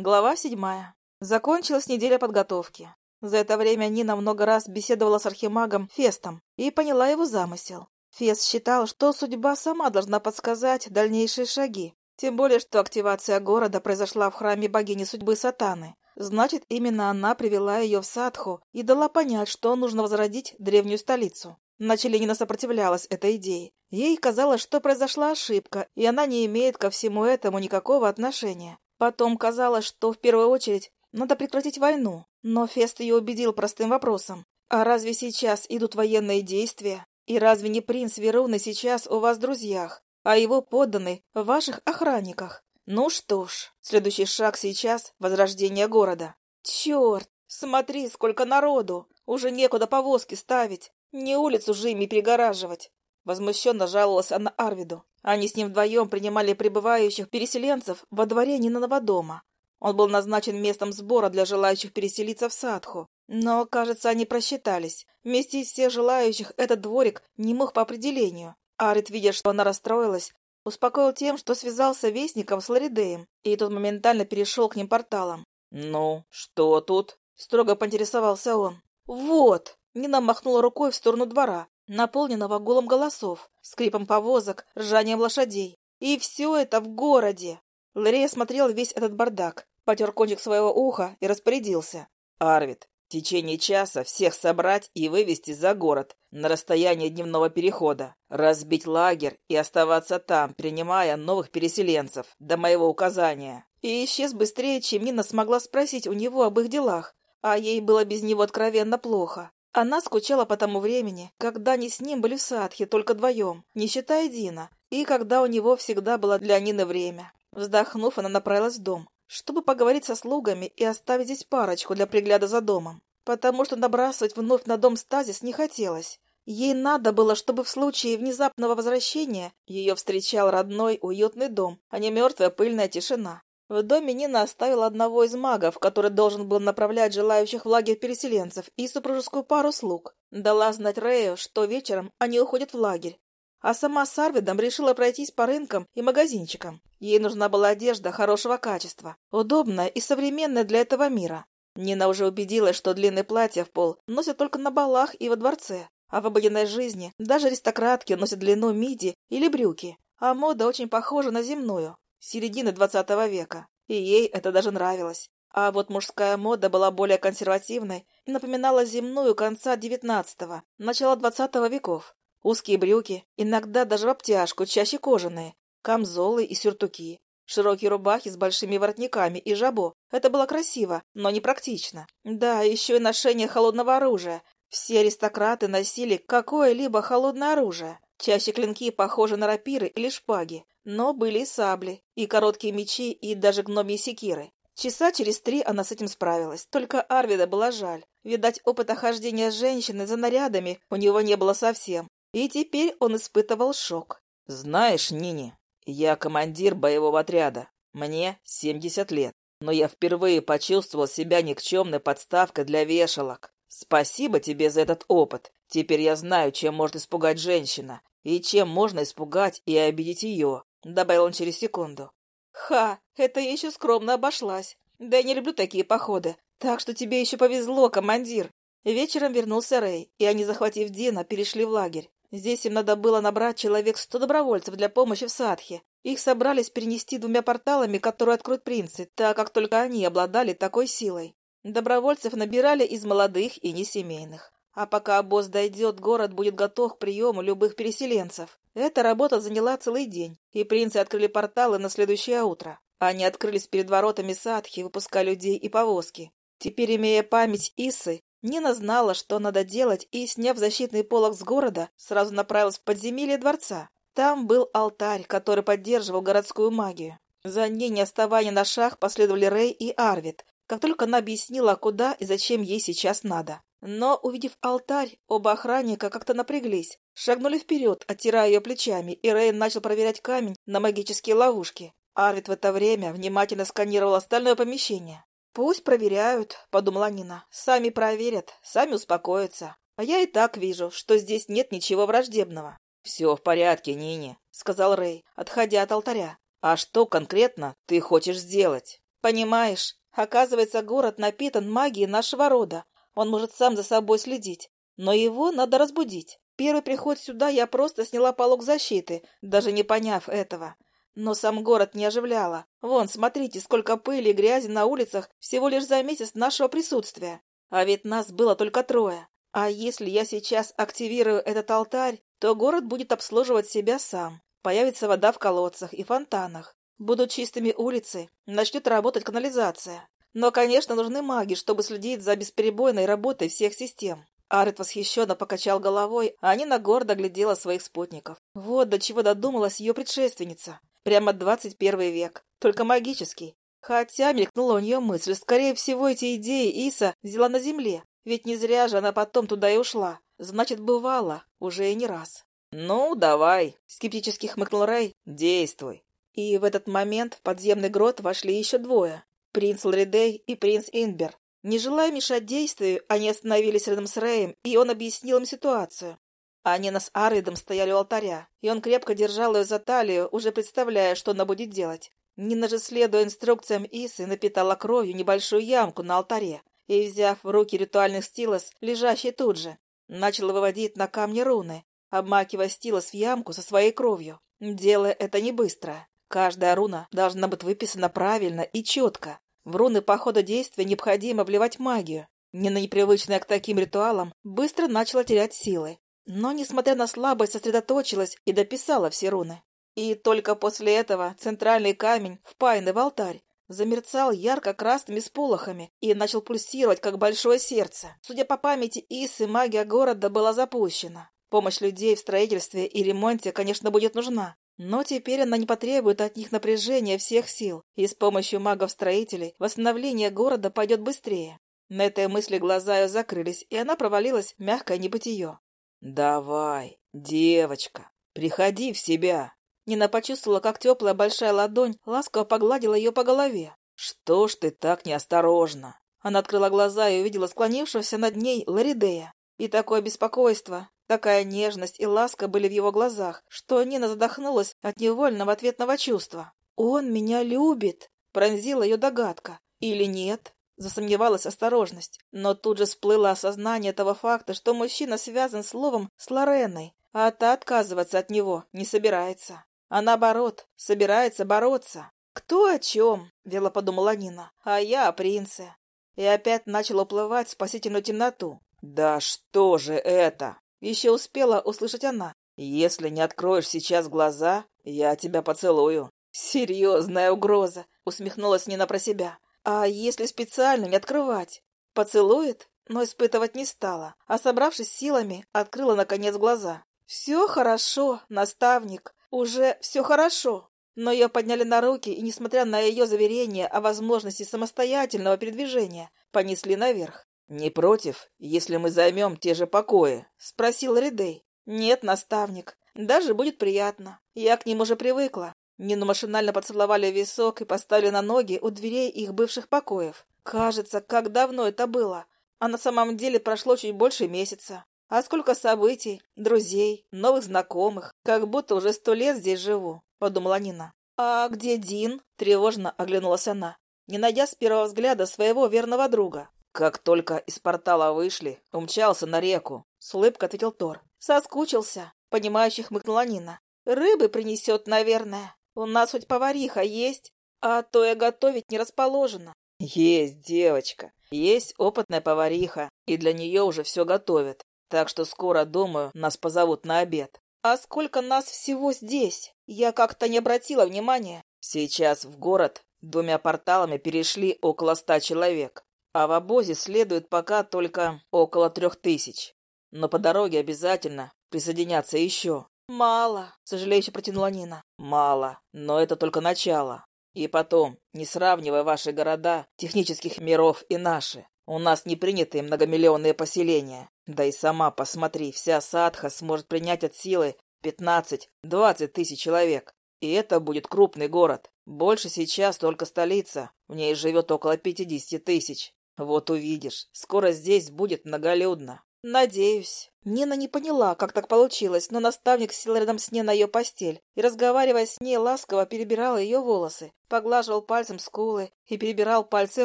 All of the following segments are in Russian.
Глава седьмая. Закончилась неделя подготовки. За это время Нина много раз беседовала с архимагом Фестом и поняла его замысел. Фест считал, что судьба сама должна подсказать дальнейшие шаги. Тем более, что активация города произошла в храме богини судьбы Сатаны. Значит, именно она привела ее в Садху и дала понять, что нужно возродить древнюю столицу. Вначале Нина сопротивлялась этой идее. Ей казалось, что произошла ошибка, и она не имеет ко всему этому никакого отношения. Потом казалось, что в первую очередь надо прекратить войну, но Фест ее убедил простым вопросом. А разве сейчас идут военные действия? И разве не принц Веруны сейчас у вас в друзьях, а его подданный в ваших охранниках? Ну что ж, следующий шаг сейчас — возрождение города. Черт, смотри, сколько народу! Уже некуда повозки ставить, не улицу же ими перегораживать. Возмущенно жаловалась она Арвиду. Они с ним вдвоем принимали прибывающих переселенцев во дворе Нинаного дома. Он был назначен местом сбора для желающих переселиться в Садху. Но, кажется, они просчитались. Вместе из всех желающих этот дворик не мог по определению. Арит, видя, что она расстроилась, успокоил тем, что связался вестником с Ларидеем, и тот моментально перешел к ним порталом. «Ну, что тут?» — строго поинтересовался он. «Вот!» — Нина махнула рукой в сторону двора наполненного гулом голосов, скрипом повозок, ржанием лошадей. И все это в городе. Ларей смотрел весь этот бардак, потер кончик своего уха и распорядился. «Арвид, в течение часа всех собрать и вывести за город на расстояние дневного перехода, разбить лагерь и оставаться там, принимая новых переселенцев, до моего указания». И исчез быстрее, чем Нина смогла спросить у него об их делах, а ей было без него откровенно плохо. Она скучала по тому времени, когда они с ним были в Садхе только вдвоем, не считая Дина, и когда у него всегда было для Нины время. Вздохнув, она направилась в дом, чтобы поговорить со слугами и оставить здесь парочку для пригляда за домом, потому что набрасывать вновь на дом стазис не хотелось. Ей надо было, чтобы в случае внезапного возвращения ее встречал родной уютный дом, а не мертвая пыльная тишина. В доме Нина оставила одного из магов, который должен был направлять желающих в лагерь переселенцев, и супружескую пару слуг. Дала знать Рэю, что вечером они уходят в лагерь. А сама с Арвидом решила пройтись по рынкам и магазинчикам. Ей нужна была одежда хорошего качества, удобная и современная для этого мира. Нина уже убедилась, что длинные платья в пол носят только на балах и во дворце, а в обыденной жизни даже аристократки носят длину миди или брюки, а мода очень похожа на земную середины двадцатого века, и ей это даже нравилось. А вот мужская мода была более консервативной и напоминала земную конца девятнадцатого, начала двадцатого веков. Узкие брюки, иногда даже в обтяжку, чаще кожаные, камзолы и сюртуки, широкие рубахи с большими воротниками и жабо. Это было красиво, но непрактично. Да, еще и ношение холодного оружия. Все аристократы носили какое-либо холодное оружие. Чаще клинки похожи на рапиры или шпаги, но были и сабли, и короткие мечи, и даже гномьи секиры. Часа через три она с этим справилась, только Арвида была жаль. Видать, опыта хождения женщины за нарядами у него не было совсем, и теперь он испытывал шок. «Знаешь, Нини, я командир боевого отряда. Мне семьдесят лет, но я впервые почувствовал себя никчемной подставкой для вешалок. Спасибо тебе за этот опыт. Теперь я знаю, чем может испугать женщина, и чем можно испугать и обидеть ее», — добавил он через секунду. «Ха, это еще скромно обошлась. Да я не люблю такие походы. Так что тебе еще повезло, командир». Вечером вернулся Рэй, и они, захватив Дина, перешли в лагерь. Здесь им надо было набрать человек сто добровольцев для помощи в Садхе. Их собрались перенести двумя порталами, которые откроют принцы, так как только они обладали такой силой. Добровольцев набирали из молодых и несемейных. А пока обоз дойдет, город будет готов к приему любых переселенцев. Эта работа заняла целый день, и принцы открыли порталы на следующее утро. Они открылись перед воротами Садхи, выпуская людей и повозки. Теперь, имея память Исы, Нина знала, что надо делать, и, сняв защитный полог с города, сразу направилась в подземелье дворца. Там был алтарь, который поддерживал городскую магию. За ней, не оставая на шаг, последовали Рэй и Арвид, как только она объяснила, куда и зачем ей сейчас надо. Но, увидев алтарь, оба охранника как-то напряглись, шагнули вперед, оттирая ее плечами, и Рейн начал проверять камень на магические ловушки. Арвид в это время внимательно сканировал остальное помещение. «Пусть проверяют», — подумала Нина. «Сами проверят, сами успокоятся. А я и так вижу, что здесь нет ничего враждебного». «Все в порядке, Нине», — сказал Рэй, отходя от алтаря. «А что конкретно ты хочешь сделать?» Понимаешь, оказывается, город напитан магией нашего рода. Он может сам за собой следить. Но его надо разбудить. Первый приход сюда я просто сняла полог защиты, даже не поняв этого. Но сам город не оживляла. Вон, смотрите, сколько пыли и грязи на улицах всего лишь за месяц нашего присутствия. А ведь нас было только трое. А если я сейчас активирую этот алтарь, то город будет обслуживать себя сам. Появится вода в колодцах и фонтанах. Будут чистыми улицы, начнет работать канализация. Но, конечно, нужны маги, чтобы следить за бесперебойной работой всех систем. Арет восхищенно покачал головой, а Нина гордо глядела своих спутников. Вот до чего додумалась ее предшественница. Прямо двадцать первый век, только магический. Хотя мелькнула у нее мысль, скорее всего, эти идеи Иса взяла на земле, ведь не зря же она потом туда и ушла. Значит, бывало, уже и не раз. «Ну, давай», — скептически хмыкнул Рэй, — «действуй». И в этот момент в подземный грот вошли еще двое — принц Лоридей и принц Инбер. Не желая мешать действию, они остановились рядом с Рэем, и он объяснил им ситуацию. Анина с Аридом стояли у алтаря, и он крепко держал ее за талию, уже представляя, что она будет делать. Нина же, следуя инструкциям Исы, напитала кровью небольшую ямку на алтаре и, взяв в руки ритуальный стилос, лежащий тут же, начала выводить на камне руны, обмакивая стилос в ямку со своей кровью. Делая это не быстро. Каждая руна должна быть выписана правильно и четко. В руны по ходу действия необходимо вливать магию. Нина, непривычная к таким ритуалам, быстро начала терять силы. Но, несмотря на слабость, сосредоточилась и дописала все руны. И только после этого центральный камень, впаянный в алтарь, замерцал ярко-красными сполохами и начал пульсировать, как большое сердце. Судя по памяти Исы, магия города была запущена. Помощь людей в строительстве и ремонте, конечно, будет нужна. Но теперь она не потребует от них напряжения всех сил, и с помощью магов-строителей восстановление города пойдет быстрее. На этой мысли глаза ее закрылись, и она провалилась в мягкое небытие. «Давай, девочка, приходи в себя!» Нина почувствовала, как теплая большая ладонь ласково погладила ее по голове. «Что ж ты так неосторожна?» Она открыла глаза и увидела склонившегося над ней Ларидея. И такое беспокойство, такая нежность и ласка были в его глазах, что Нина задохнулась от невольного ответного чувства. «Он меня любит!» — пронзила ее догадка. «Или нет?» Засомневалась осторожность, но тут же всплыло осознание того факта, что мужчина связан словом с Лореной, а та отказываться от него не собирается. А наоборот, собирается бороться. «Кто о чем?» — вело подумала Нина. «А я о принце». И опять начала уплывать в спасительную темноту. «Да что же это?» Еще успела услышать она. «Если не откроешь сейчас глаза, я тебя поцелую». «Серьезная угроза!» — усмехнулась Нина про себя. А если специально не открывать? Поцелует? Но испытывать не стала, а, собравшись силами, открыла, наконец, глаза. «Все хорошо, наставник, уже все хорошо». Но ее подняли на руки и, несмотря на ее заверение о возможности самостоятельного передвижения, понесли наверх. «Не против, если мы займем те же покои?» — спросил Ридей. «Нет, наставник, даже будет приятно. Я к ним уже привыкла. Нину машинально поцеловали висок и поставили на ноги у дверей их бывших покоев. Кажется, как давно это было. А на самом деле прошло чуть больше месяца. А сколько событий, друзей, новых знакомых. Как будто уже сто лет здесь живу, подумала Нина. А где Дин? Тревожно оглянулась она, не найдя с первого взгляда своего верного друга. Как только из портала вышли, умчался на реку. С улыбкой ответил Тор. Соскучился. Понимающе хмыкнула Нина. Рыбы принесет, наверное. У нас хоть повариха есть, а то я готовить не расположена. Есть, девочка. Есть опытная повариха, и для нее уже все готовят. Так что скоро, думаю, нас позовут на обед. А сколько нас всего здесь? Я как-то не обратила внимания. Сейчас в город двумя порталами перешли около ста человек, а в обозе следует пока только около трех тысяч. Но по дороге обязательно присоединятся еще. «Мало», — сожалеюще протянула Нина. «Мало, но это только начало. И потом, не сравнивая ваши города, технических миров и наши, у нас не приняты многомиллионные поселения. Да и сама посмотри, вся Садха сможет принять от силы 15-20 тысяч человек. И это будет крупный город. Больше сейчас только столица. В ней живет около 50 тысяч. Вот увидишь, скоро здесь будет многолюдно. Надеюсь. Нина не поняла, как так получилось, но наставник сел рядом с ней на ее постель и, разговаривая с ней, ласково перебирал ее волосы, поглаживал пальцем скулы и перебирал пальцы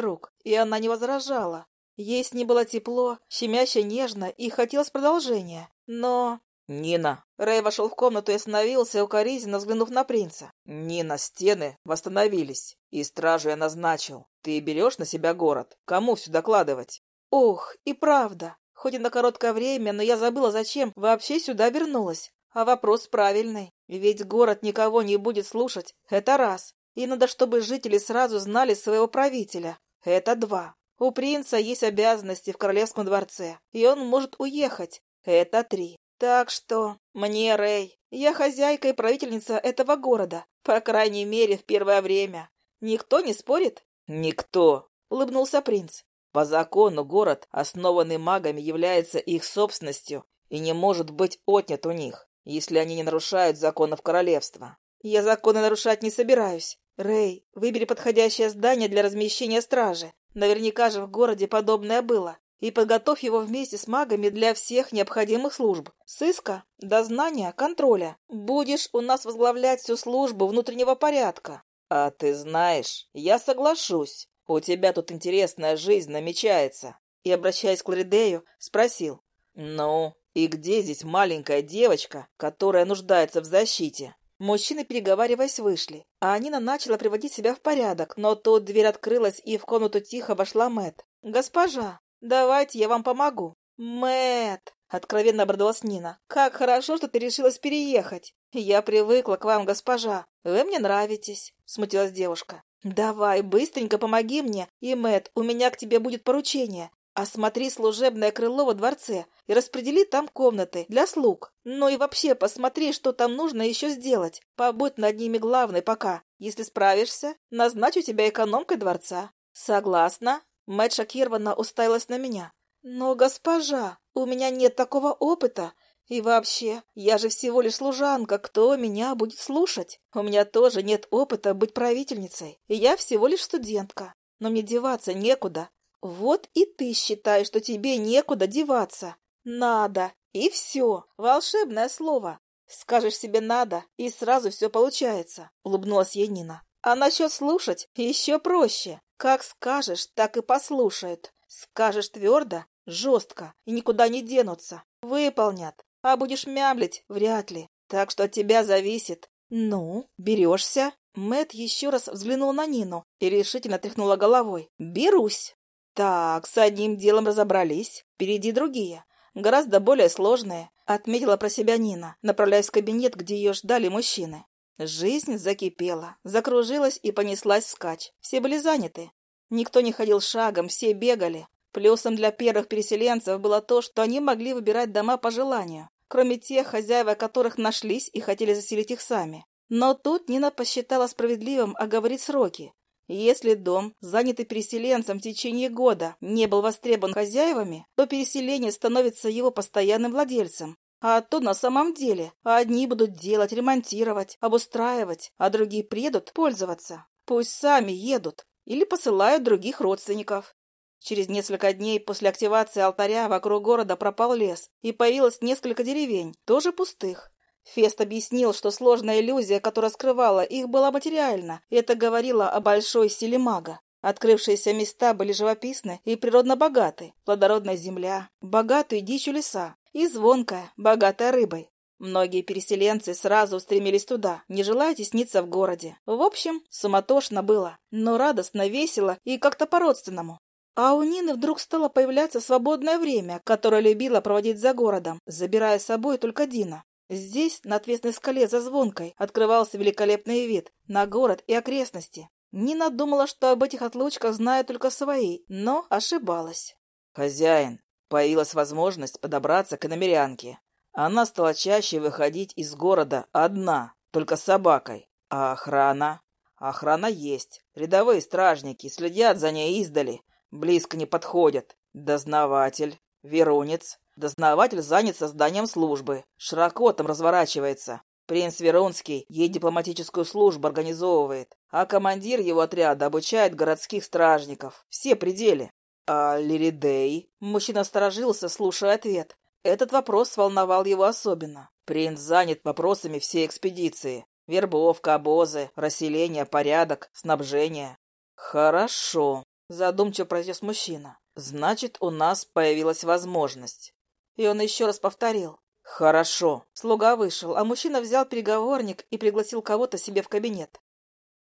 рук, и она не возражала. Ей с ней было тепло, щемяще нежно, и хотелось продолжения. Но... «Нина!» Рэй вошел в комнату и остановился, укоризненно взглянув на принца. «Нина, стены восстановились, и стражу я назначил. Ты берешь на себя город? Кому все докладывать?» «Ох, и правда. Хоть и на короткое время, но я забыла, зачем вообще сюда вернулась. А вопрос правильный. Ведь город никого не будет слушать. Это раз. И надо, чтобы жители сразу знали своего правителя. Это два. У принца есть обязанности в королевском дворце, и он может уехать. Это три. Так что мне, Рэй, я хозяйка и правительница этого города, по крайней мере, в первое время. Никто не спорит? Никто, улыбнулся принц. По закону город, основанный магами, является их собственностью и не может быть отнят у них, если они не нарушают законов королевства. Я законы нарушать не собираюсь. Рэй, выбери подходящее здание для размещения стражи. Наверняка же в городе подобное было. И подготовь его вместе с магами для всех необходимых служб. Сыска, дознания, контроля. Будешь у нас возглавлять всю службу внутреннего порядка. А ты знаешь, я соглашусь. «У тебя тут интересная жизнь намечается». И, обращаясь к Лоридею, спросил. «Ну, и где здесь маленькая девочка, которая нуждается в защите?» Мужчины, переговариваясь, вышли, а Анина начала приводить себя в порядок, но тут дверь открылась, и в комнату тихо вошла Мэт. «Госпожа, давайте я вам помогу». Мэт, откровенно обрадовалась Нина. «Как хорошо, что ты решилась переехать. Я привыкла к вам, госпожа. Вы мне нравитесь», — смутилась девушка. «Давай, быстренько помоги мне, и, Мэт, у меня к тебе будет поручение. Осмотри служебное крыло во дворце и распредели там комнаты для слуг. Ну и вообще посмотри, что там нужно еще сделать. Побудь над ними главной пока. Если справишься, назначу тебя экономкой дворца». «Согласна?» Мэт шокированно уставилась на меня. «Но, госпожа, у меня нет такого опыта. И вообще, я же всего лишь служанка, кто меня будет слушать? У меня тоже нет опыта быть правительницей, и я всего лишь студентка. Но мне деваться некуда. Вот и ты считаешь, что тебе некуда деваться. Надо. И все. Волшебное слово. Скажешь себе «надо», и сразу все получается, — улыбнулась ей Нина. А насчет слушать еще проще. Как скажешь, так и послушают. Скажешь твердо, жестко, и никуда не денутся. Выполнят. А будешь мямлить? Вряд ли. Так что от тебя зависит. Ну, берешься? Мэт еще раз взглянул на Нину и решительно тряхнула головой. Берусь. Так, с одним делом разобрались. Впереди другие. Гораздо более сложные. Отметила про себя Нина, направляясь в кабинет, где ее ждали мужчины. Жизнь закипела, закружилась и понеслась вскачь. Все были заняты. Никто не ходил шагом, все бегали. Плюсом для первых переселенцев было то, что они могли выбирать дома по желанию кроме тех, хозяева которых нашлись и хотели заселить их сами. Но тут Нина посчитала справедливым оговорить сроки. Если дом, занятый переселенцем в течение года, не был востребован хозяевами, то переселение становится его постоянным владельцем. А то на самом деле одни будут делать, ремонтировать, обустраивать, а другие приедут пользоваться. Пусть сами едут или посылают других родственников. Через несколько дней после активации алтаря вокруг города пропал лес, и появилось несколько деревень, тоже пустых. Фест объяснил, что сложная иллюзия, которая скрывала их, была материальна, и это говорило о большой силе мага. Открывшиеся места были живописны и природно богаты. Плодородная земля, богатые дичью леса и звонкая, богатая рыбой. Многие переселенцы сразу устремились туда, не желая тесниться в городе. В общем, суматошно было, но радостно, весело и как-то по-родственному. А у Нины вдруг стало появляться свободное время, которое любила проводить за городом, забирая с собой только Дина. Здесь, на отвесной скале за звонкой, открывался великолепный вид на город и окрестности. Нина думала, что об этих отлучках знают только свои, но ошибалась. «Хозяин, появилась возможность подобраться к иномерянке. Она стала чаще выходить из города одна, только с собакой. А охрана? Охрана есть. Рядовые стражники следят за ней издали, близко не подходят. Дознаватель, Верунец. Дознаватель занят созданием службы, широко там разворачивается. Принц Верунский ей дипломатическую службу организовывает, а командир его отряда обучает городских стражников. Все пределы. А Лиридей? Мужчина сторожился, слушая ответ. Этот вопрос волновал его особенно. Принц занят вопросами всей экспедиции. Вербовка, обозы, расселение, порядок, снабжение. «Хорошо», — задумчиво произнес мужчина. «Значит, у нас появилась возможность». И он еще раз повторил. «Хорошо». Слуга вышел, а мужчина взял переговорник и пригласил кого-то себе в кабинет.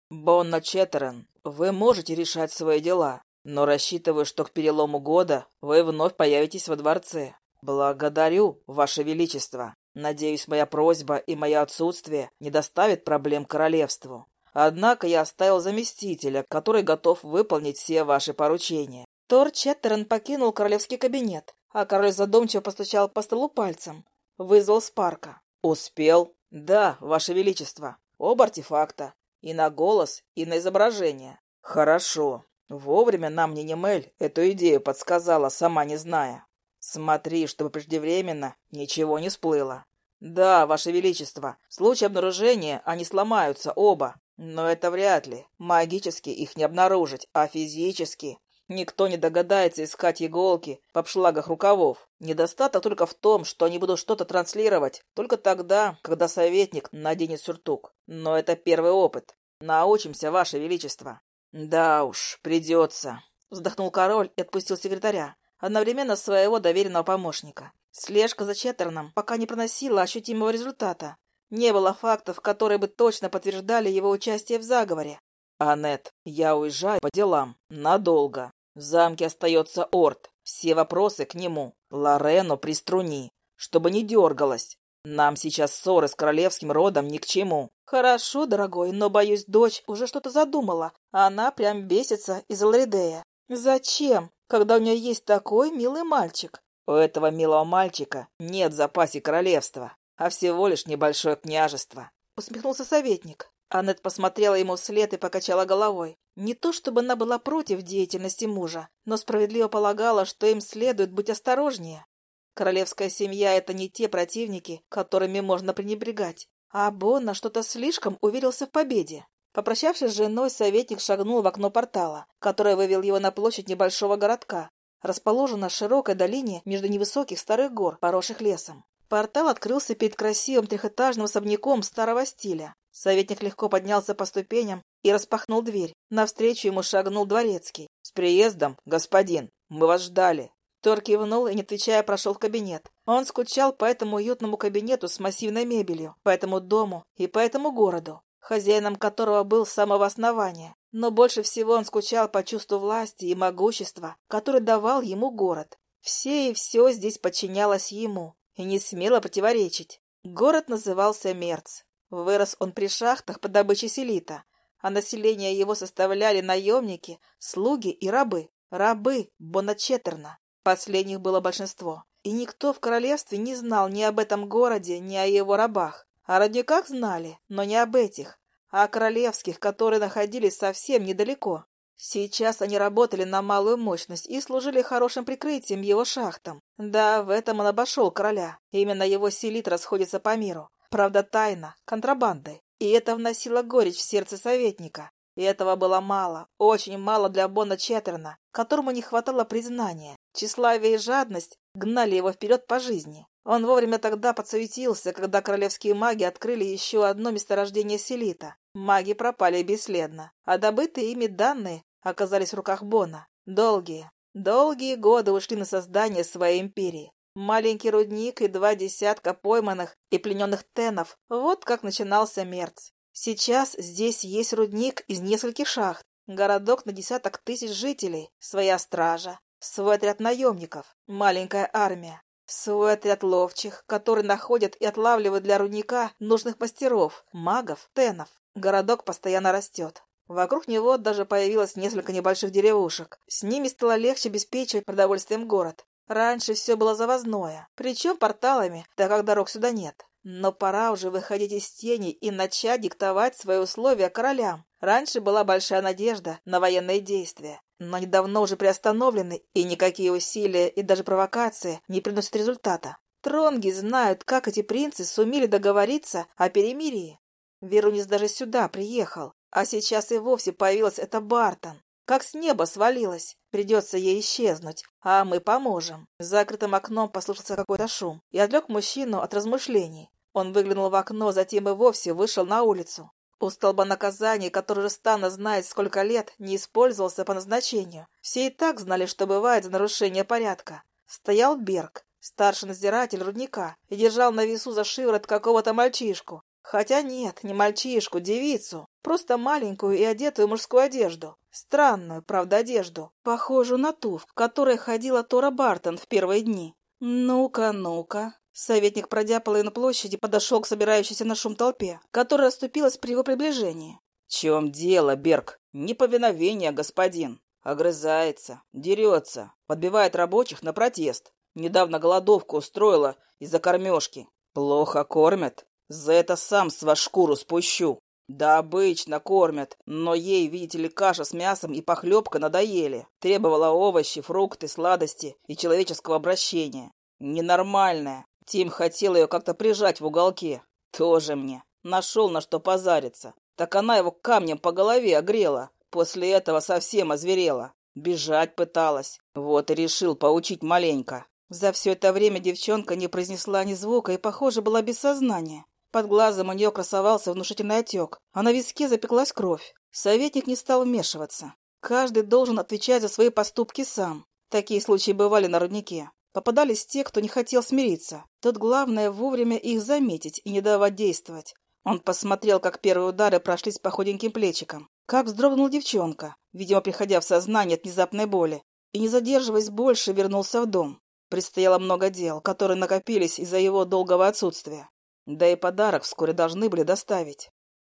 «Бонна Четтерен, вы можете решать свои дела, но рассчитываю, что к перелому года вы вновь появитесь во дворце. Благодарю, Ваше Величество. Надеюсь, моя просьба и мое отсутствие не доставят проблем королевству. Однако я оставил заместителя, который готов выполнить все ваши поручения. Тор Четтерен покинул королевский кабинет, а король задумчиво постучал по столу пальцем. Вызвал Спарка. «Успел?» «Да, ваше величество. Оба артефакта. И на голос, и на изображение». «Хорошо. Вовремя нам Нинемель эту идею подсказала, сама не зная. Смотри, чтобы преждевременно ничего не всплыло». «Да, ваше величество. В случае обнаружения они сломаются оба. Но это вряд ли. Магически их не обнаружить, а физически. Никто не догадается искать иголки в обшлагах рукавов. Недостаток только в том, что они будут что-то транслировать только тогда, когда советник наденет сюртук. Но это первый опыт. Научимся, Ваше Величество. Да уж, придется. Вздохнул король и отпустил секретаря, одновременно своего доверенного помощника. Слежка за Четтерном пока не приносила ощутимого результата. Не было фактов, которые бы точно подтверждали его участие в заговоре. «Аннет, я уезжаю по делам. Надолго. В замке остается Орд. Все вопросы к нему. Лорену приструни, чтобы не дергалась. Нам сейчас ссоры с королевским родом ни к чему». «Хорошо, дорогой, но, боюсь, дочь уже что-то задумала. Она прям бесится из Лоридея. Зачем, когда у нее есть такой милый мальчик?» «У этого милого мальчика нет в запасе королевства а всего лишь небольшое княжество. Усмехнулся советник. Аннет посмотрела ему вслед и покачала головой. Не то чтобы она была против деятельности мужа, но справедливо полагала, что им следует быть осторожнее. Королевская семья — это не те противники, которыми можно пренебрегать. А Бонна что-то слишком уверился в победе. Попрощавшись с женой, советник шагнул в окно портала, которое вывел его на площадь небольшого городка, расположенного в широкой долине между невысоких старых гор, поросших лесом. Портал открылся перед красивым трехэтажным особняком старого стиля. Советник легко поднялся по ступеням и распахнул дверь. Навстречу ему шагнул дворецкий. «С приездом, господин! Мы вас ждали!» Тор кивнул и, не отвечая, прошел в кабинет. Он скучал по этому уютному кабинету с массивной мебелью, по этому дому и по этому городу, хозяином которого был с самого основания. Но больше всего он скучал по чувству власти и могущества, который давал ему город. Все и все здесь подчинялось ему, и не смело противоречить. Город назывался Мерц. Вырос он при шахтах по добыче селита, а население его составляли наемники, слуги и рабы. Рабы Боначетерна. Последних было большинство. И никто в королевстве не знал ни об этом городе, ни о его рабах. О родниках знали, но не об этих, а о королевских, которые находились совсем недалеко. Сейчас они работали на малую мощность и служили хорошим прикрытием его шахтам. Да, в этом он обошел короля. Именно его селит расходится по миру. Правда, тайно, контрабандой. И это вносило горечь в сердце советника. И этого было мало, очень мало для Бона Четтерна, которому не хватало признания. Тщеславие и жадность гнали его вперед по жизни. Он вовремя тогда подсуетился, когда королевские маги открыли еще одно месторождение селита. Маги пропали бесследно, а добытые ими данные оказались в руках Бона. Долгие, долгие годы ушли на создание своей империи. Маленький рудник и два десятка пойманных и плененных тенов. Вот как начинался Мерц. Сейчас здесь есть рудник из нескольких шахт, городок на десяток тысяч жителей, своя стража, свой отряд наемников, маленькая армия, свой отряд ловчих, который находят и отлавливают для рудника нужных мастеров, магов, тенов. Городок постоянно растет. Вокруг него даже появилось несколько небольших деревушек. С ними стало легче обеспечивать продовольствием город. Раньше все было завозное, причем порталами, так как дорог сюда нет. Но пора уже выходить из тени и начать диктовать свои условия королям. Раньше была большая надежда на военные действия, но недавно уже приостановлены, и никакие усилия и даже провокации не приносят результата. Тронги знают, как эти принцы сумели договориться о перемирии. Верунис даже сюда приехал, а сейчас и вовсе появилась эта Бартон. как с неба свалилась. Придется ей исчезнуть, а мы поможем. За закрытым окном послышался какой-то шум и отвлек мужчину от размышлений. Он выглянул в окно, затем и вовсе вышел на улицу. У столба наказаний, который Рустана знает сколько лет, не использовался по назначению. Все и так знали, что бывает за нарушение порядка. Стоял Берг, старший надзиратель рудника, и держал на весу за шиворот какого-то мальчишку. Хотя нет, не мальчишку, девицу. Просто маленькую и одетую мужскую одежду. Странную, правда, одежду. Похожую на ту, в которой ходила Тора Бартон в первые дни. Ну-ка, ну-ка. Советник, пройдя половину площади, подошел к собирающейся на шум толпе, которая расступилась при его приближении. — В чем дело, Берг? Неповиновение, господин. Огрызается, дерется, подбивает рабочих на протест. Недавно голодовку устроила из-за кормежки. Плохо кормят. За это сам с вас шкуру спущу. Да обычно кормят, но ей, видите ли, каша с мясом и похлебка надоели. Требовала овощи, фрукты, сладости и человеческого обращения. Ненормальная. Тим хотел ее как-то прижать в уголке. Тоже мне. Нашел на что позариться. Так она его камнем по голове огрела. После этого совсем озверела. Бежать пыталась. Вот и решил поучить маленько. За все это время девчонка не произнесла ни звука и, похоже, была без сознания. Под глазом у нее красовался внушительный отек, а на виске запеклась кровь. Советник не стал вмешиваться. Каждый должен отвечать за свои поступки сам. Такие случаи бывали на руднике. Попадались те, кто не хотел смириться. Тут главное вовремя их заметить и не давать действовать. Он посмотрел, как первые удары прошлись по худеньким плечикам. Как вздрогнула девчонка, видимо, приходя в сознание от внезапной боли. И, не задерживаясь больше, вернулся в дом. Предстояло много дел, которые накопились из-за его долгого отсутствия. Да и подарок вскоре должны были доставить.